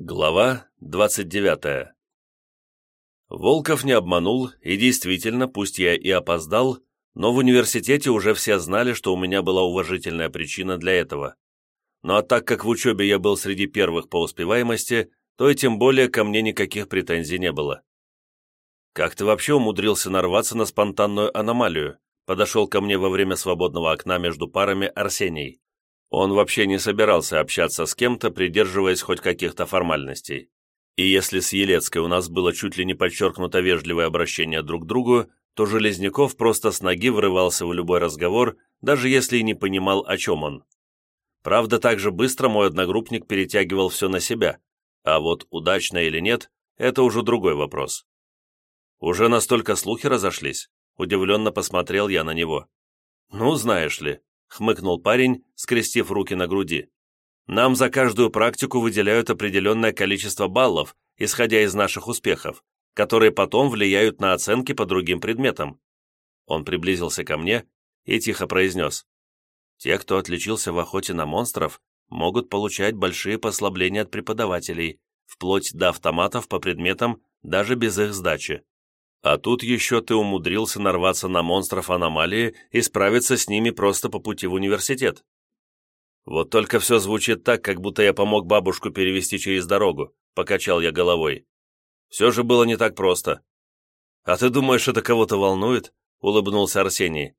Глава 29 Волков не обманул, и действительно, пусть я и опоздал, но в университете уже все знали, что у меня была уважительная причина для этого. Ну а так как в учебе я был среди первых по успеваемости, то и тем более ко мне никаких претензий не было. «Как ты вообще умудрился нарваться на спонтанную аномалию?» подошел ко мне во время свободного окна между парами Арсений. Он вообще не собирался общаться с кем-то, придерживаясь хоть каких-то формальностей. И если с Елецкой у нас было чуть ли не подчеркнуто вежливое обращение друг к другу, то Железняков просто с ноги врывался в любой разговор, даже если и не понимал, о чем он. Правда, так же быстро мой одногруппник перетягивал все на себя, а вот удачно или нет, это уже другой вопрос. Уже настолько слухи разошлись, удивленно посмотрел я на него. Ну, знаешь ли, — хмыкнул парень, скрестив руки на груди. «Нам за каждую практику выделяют определенное количество баллов, исходя из наших успехов, которые потом влияют на оценки по другим предметам». Он приблизился ко мне и тихо произнес. «Те, кто отличился в охоте на монстров, могут получать большие послабления от преподавателей, вплоть до автоматов по предметам даже без их сдачи. А тут еще ты умудрился нарваться на монстров аномалии и справиться с ними просто по пути в университет. Вот только все звучит так, как будто я помог бабушку перевести через дорогу, покачал я головой. Все же было не так просто. А ты думаешь, это кого-то волнует? Улыбнулся Арсений.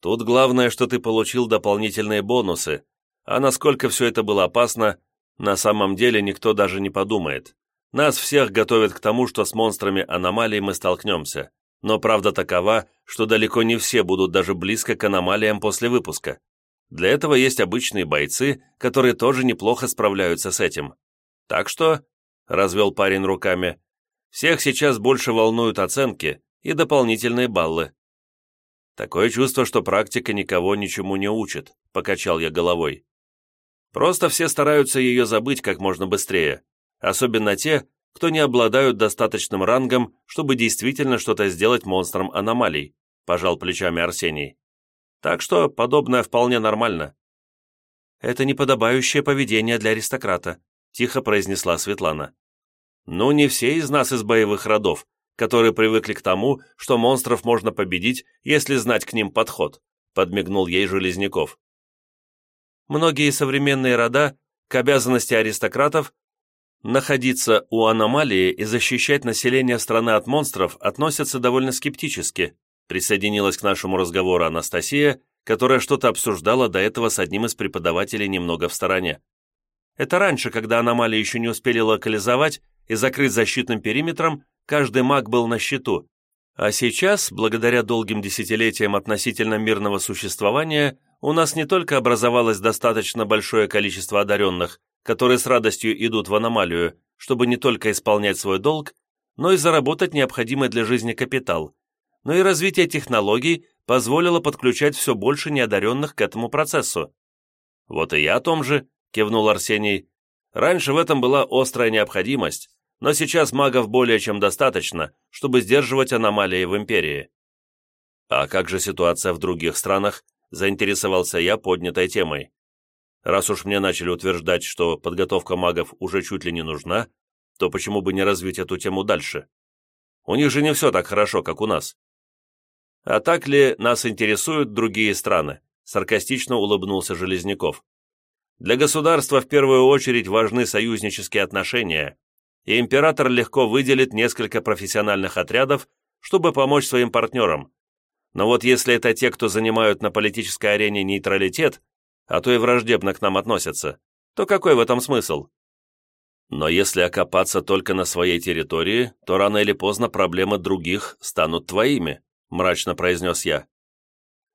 Тут главное, что ты получил дополнительные бонусы, а насколько все это было опасно, на самом деле никто даже не подумает. Нас всех готовят к тому, что с монстрами аномалий мы столкнемся, но правда такова, что далеко не все будут даже близко к аномалиям после выпуска. Для этого есть обычные бойцы, которые тоже неплохо справляются с этим. Так что, — развел парень руками, — всех сейчас больше волнуют оценки и дополнительные баллы. Такое чувство, что практика никого ничему не учит, — покачал я головой. Просто все стараются ее забыть как можно быстрее особенно те, кто не обладают достаточным рангом, чтобы действительно что-то сделать монстром аномалий», пожал плечами Арсений. «Так что подобное вполне нормально». «Это неподобающее поведение для аристократа», тихо произнесла Светлана. «Ну, не все из нас из боевых родов, которые привыкли к тому, что монстров можно победить, если знать к ним подход», подмигнул ей Железняков. Многие современные рода к обязанности аристократов Находиться у аномалии и защищать население страны от монстров относятся довольно скептически, присоединилась к нашему разговору Анастасия, которая что-то обсуждала до этого с одним из преподавателей немного в стороне. Это раньше, когда аномалии еще не успели локализовать и закрыть защитным периметром, каждый маг был на счету. А сейчас, благодаря долгим десятилетиям относительно мирного существования, у нас не только образовалось достаточно большое количество одаренных, которые с радостью идут в аномалию, чтобы не только исполнять свой долг, но и заработать необходимый для жизни капитал, но и развитие технологий позволило подключать все больше неодаренных к этому процессу. «Вот и я о том же», — кивнул Арсений. «Раньше в этом была острая необходимость, но сейчас магов более чем достаточно, чтобы сдерживать аномалии в Империи». «А как же ситуация в других странах?» — заинтересовался я поднятой темой. Раз уж мне начали утверждать, что подготовка магов уже чуть ли не нужна, то почему бы не развить эту тему дальше? У них же не все так хорошо, как у нас. А так ли нас интересуют другие страны? Саркастично улыбнулся Железняков. Для государства в первую очередь важны союзнические отношения, и император легко выделит несколько профессиональных отрядов, чтобы помочь своим партнерам. Но вот если это те, кто занимают на политической арене нейтралитет, а то и враждебно к нам относятся, то какой в этом смысл? Но если окопаться только на своей территории, то рано или поздно проблемы других станут твоими, мрачно произнес я.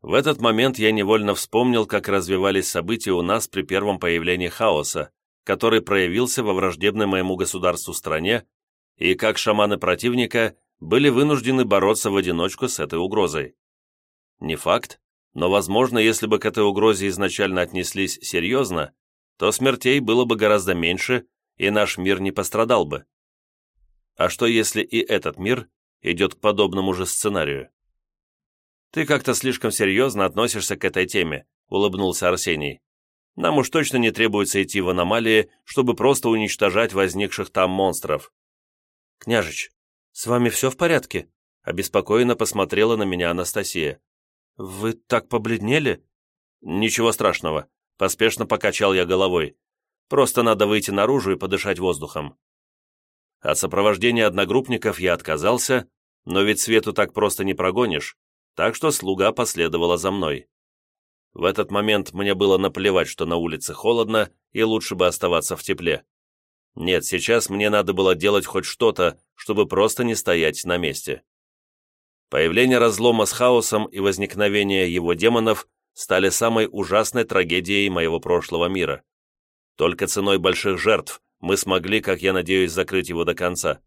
В этот момент я невольно вспомнил, как развивались события у нас при первом появлении хаоса, который проявился во враждебной моему государству стране, и как шаманы противника были вынуждены бороться в одиночку с этой угрозой. Не факт, но, возможно, если бы к этой угрозе изначально отнеслись серьезно, то смертей было бы гораздо меньше, и наш мир не пострадал бы. А что, если и этот мир идет к подобному же сценарию? «Ты как-то слишком серьезно относишься к этой теме», — улыбнулся Арсений. Нам уж точно не требуется идти в аномалии, чтобы просто уничтожать возникших там монстров. «Княжич, с вами все в порядке?» Обеспокоенно посмотрела на меня Анастасия. «Вы так побледнели?» «Ничего страшного», — поспешно покачал я головой. «Просто надо выйти наружу и подышать воздухом». От сопровождения одногруппников я отказался, но ведь Свету так просто не прогонишь, так что слуга последовала за мной. В этот момент мне было наплевать, что на улице холодно, и лучше бы оставаться в тепле. Нет, сейчас мне надо было делать хоть что-то, чтобы просто не стоять на месте. Появление разлома с хаосом и возникновение его демонов стали самой ужасной трагедией моего прошлого мира. Только ценой больших жертв мы смогли, как я надеюсь, закрыть его до конца.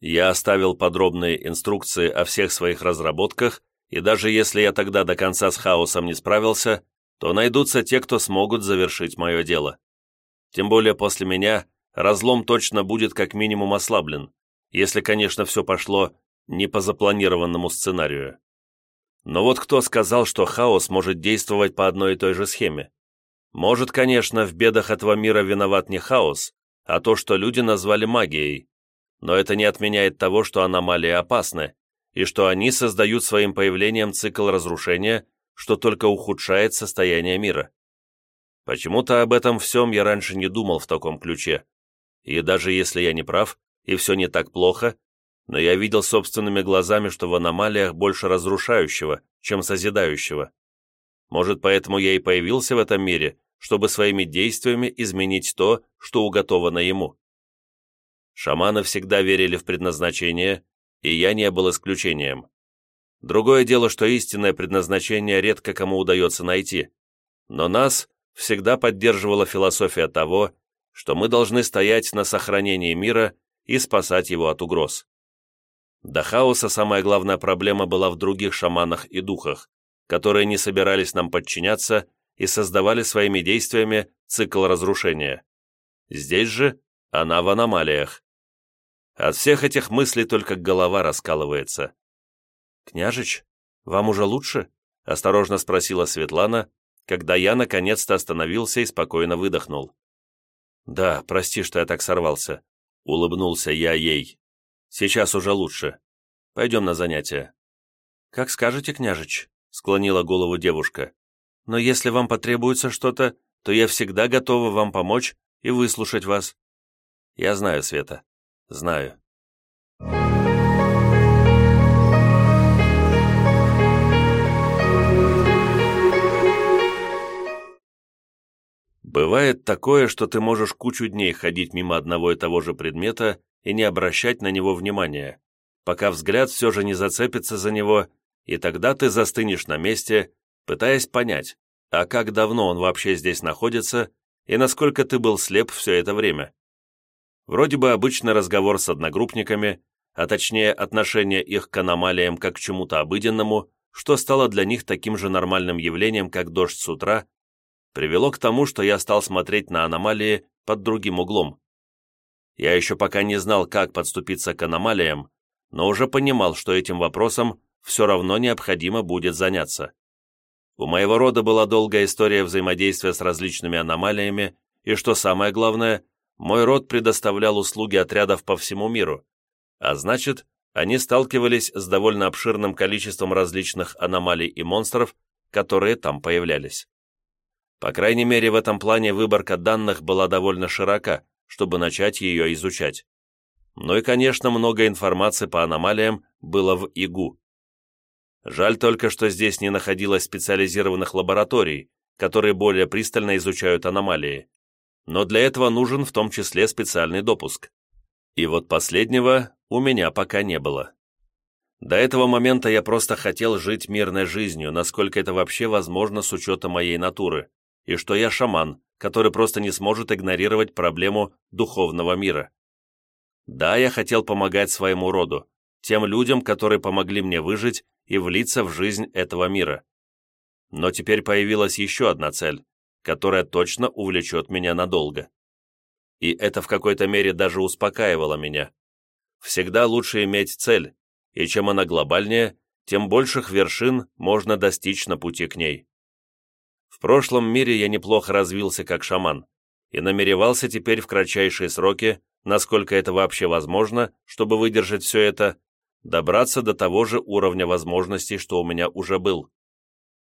Я оставил подробные инструкции о всех своих разработках и даже если я тогда до конца с хаосом не справился, то найдутся те, кто смогут завершить мое дело. Тем более после меня разлом точно будет как минимум ослаблен, если, конечно, все пошло не по запланированному сценарию. Но вот кто сказал, что хаос может действовать по одной и той же схеме? Может, конечно, в бедах этого мира виноват не хаос, а то, что люди назвали магией. Но это не отменяет того, что аномалии опасны, и что они создают своим появлением цикл разрушения, что только ухудшает состояние мира. Почему-то об этом всем я раньше не думал в таком ключе. И даже если я не прав, и все не так плохо, но я видел собственными глазами, что в аномалиях больше разрушающего, чем созидающего. Может, поэтому я и появился в этом мире, чтобы своими действиями изменить то, что уготовано ему. Шаманы всегда верили в предназначение, и я не был исключением. Другое дело, что истинное предназначение редко кому удается найти, но нас всегда поддерживала философия того, что мы должны стоять на сохранении мира и спасать его от угроз. До хаоса самая главная проблема была в других шаманах и духах, которые не собирались нам подчиняться и создавали своими действиями цикл разрушения. Здесь же она в аномалиях. От всех этих мыслей только голова раскалывается. «Княжич, вам уже лучше?» — осторожно спросила Светлана, когда я наконец-то остановился и спокойно выдохнул. «Да, прости, что я так сорвался», — улыбнулся я ей. «Сейчас уже лучше. Пойдем на занятия». «Как скажете, княжич», — склонила голову девушка. «Но если вам потребуется что-то, то я всегда готова вам помочь и выслушать вас». «Я знаю, Света. Знаю. Бывает такое, что ты можешь кучу дней ходить мимо одного и того же предмета и не обращать на него внимания, пока взгляд все же не зацепится за него, и тогда ты застынешь на месте, пытаясь понять, а как давно он вообще здесь находится и насколько ты был слеп все это время. Вроде бы обычный разговор с одногруппниками, а точнее отношение их к аномалиям как к чему-то обыденному, что стало для них таким же нормальным явлением, как дождь с утра, привело к тому, что я стал смотреть на аномалии под другим углом. Я еще пока не знал, как подступиться к аномалиям, но уже понимал, что этим вопросом все равно необходимо будет заняться. У моего рода была долгая история взаимодействия с различными аномалиями, и, что самое главное, мой род предоставлял услуги отрядов по всему миру, а значит, они сталкивались с довольно обширным количеством различных аномалий и монстров, которые там появлялись. По крайней мере, в этом плане выборка данных была довольно широка, чтобы начать ее изучать. Ну и, конечно, много информации по аномалиям было в ИГУ. Жаль только, что здесь не находилось специализированных лабораторий, которые более пристально изучают аномалии но для этого нужен в том числе специальный допуск. И вот последнего у меня пока не было. До этого момента я просто хотел жить мирной жизнью, насколько это вообще возможно с учетом моей натуры, и что я шаман, который просто не сможет игнорировать проблему духовного мира. Да, я хотел помогать своему роду, тем людям, которые помогли мне выжить и влиться в жизнь этого мира. Но теперь появилась еще одна цель которая точно увлечет меня надолго. И это в какой-то мере даже успокаивало меня. Всегда лучше иметь цель, и чем она глобальнее, тем больших вершин можно достичь на пути к ней. В прошлом мире я неплохо развился как шаман и намеревался теперь в кратчайшие сроки, насколько это вообще возможно, чтобы выдержать все это, добраться до того же уровня возможностей, что у меня уже был.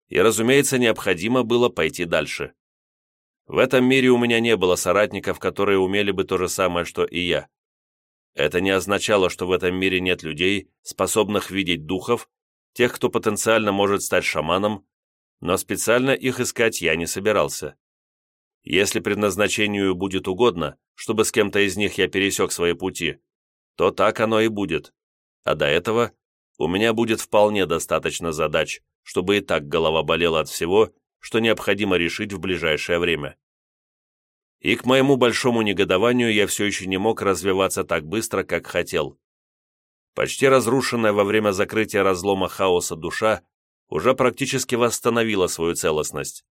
И, разумеется, необходимо было пойти дальше. В этом мире у меня не было соратников, которые умели бы то же самое, что и я. Это не означало, что в этом мире нет людей, способных видеть духов, тех, кто потенциально может стать шаманом, но специально их искать я не собирался. Если предназначению будет угодно, чтобы с кем-то из них я пересек свои пути, то так оно и будет. А до этого у меня будет вполне достаточно задач, чтобы и так голова болела от всего, что необходимо решить в ближайшее время. И к моему большому негодованию я все еще не мог развиваться так быстро, как хотел. Почти разрушенная во время закрытия разлома хаоса душа уже практически восстановила свою целостность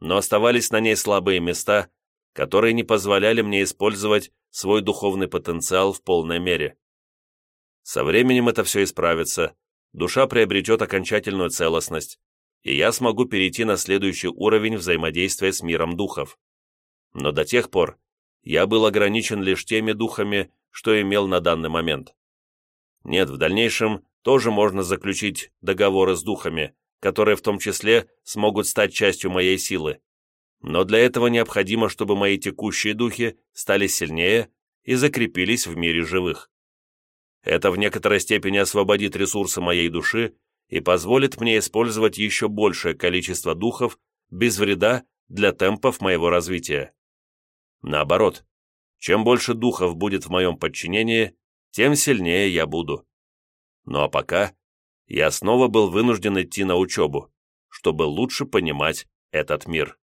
но оставались на ней слабые места, которые не позволяли мне использовать свой духовный потенциал в полной мере. Со временем это все исправится, душа приобретет окончательную целостность, и я смогу перейти на следующий уровень взаимодействия с миром духов. Но до тех пор я был ограничен лишь теми духами, что имел на данный момент. Нет, в дальнейшем тоже можно заключить договоры с духами, которые в том числе смогут стать частью моей силы. Но для этого необходимо, чтобы мои текущие духи стали сильнее и закрепились в мире живых. Это в некоторой степени освободит ресурсы моей души и позволит мне использовать еще большее количество духов без вреда для темпов моего развития. Наоборот, чем больше духов будет в моем подчинении, тем сильнее я буду. Ну а пока я снова был вынужден идти на учебу, чтобы лучше понимать этот мир.